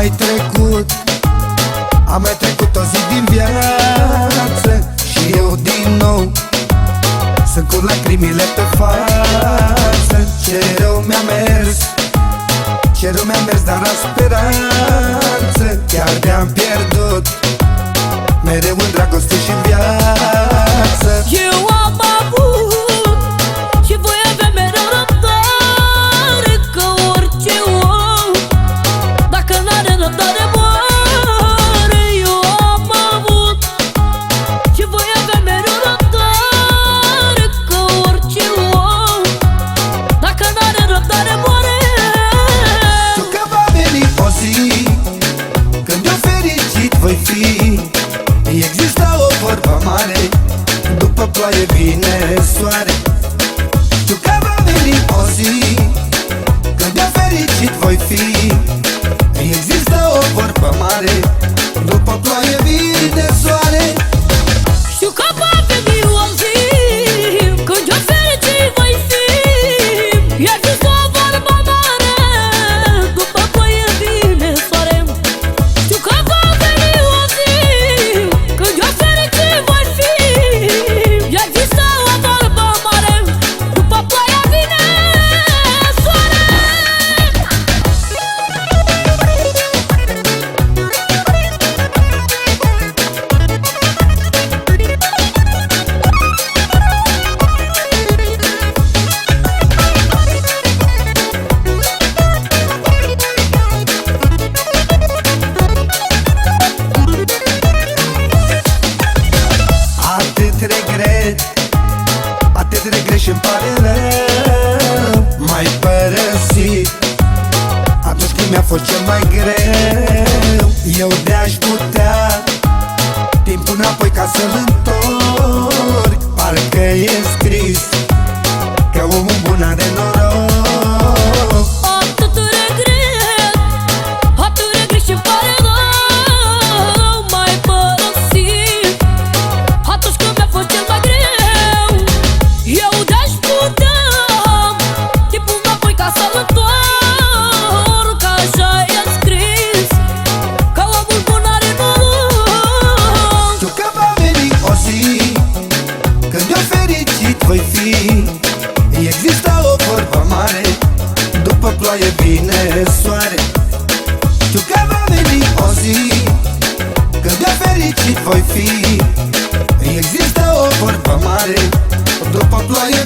mai trecut? Am mai trecut o zi din viață Și eu din nou Sunt cu lacrimile pe față. Ce rău mi-a mers Ce rău mi-a mers, dar am speranță. Chiar te-am pierdut Mereu în dragoste și în viață. Voi fi. Există o vorbă mare După ploaie vine soare. Tu că va veni o zi vorbă Atât regret și-mi pare rău Mai părăsit Atunci când mi-a fost cel mai greu Eu de-aș putea Timpul înapoi ca să-l soare. Știu că va veni o zi Când eu fericit voi fi. Există o vorbă mare După ploaie vine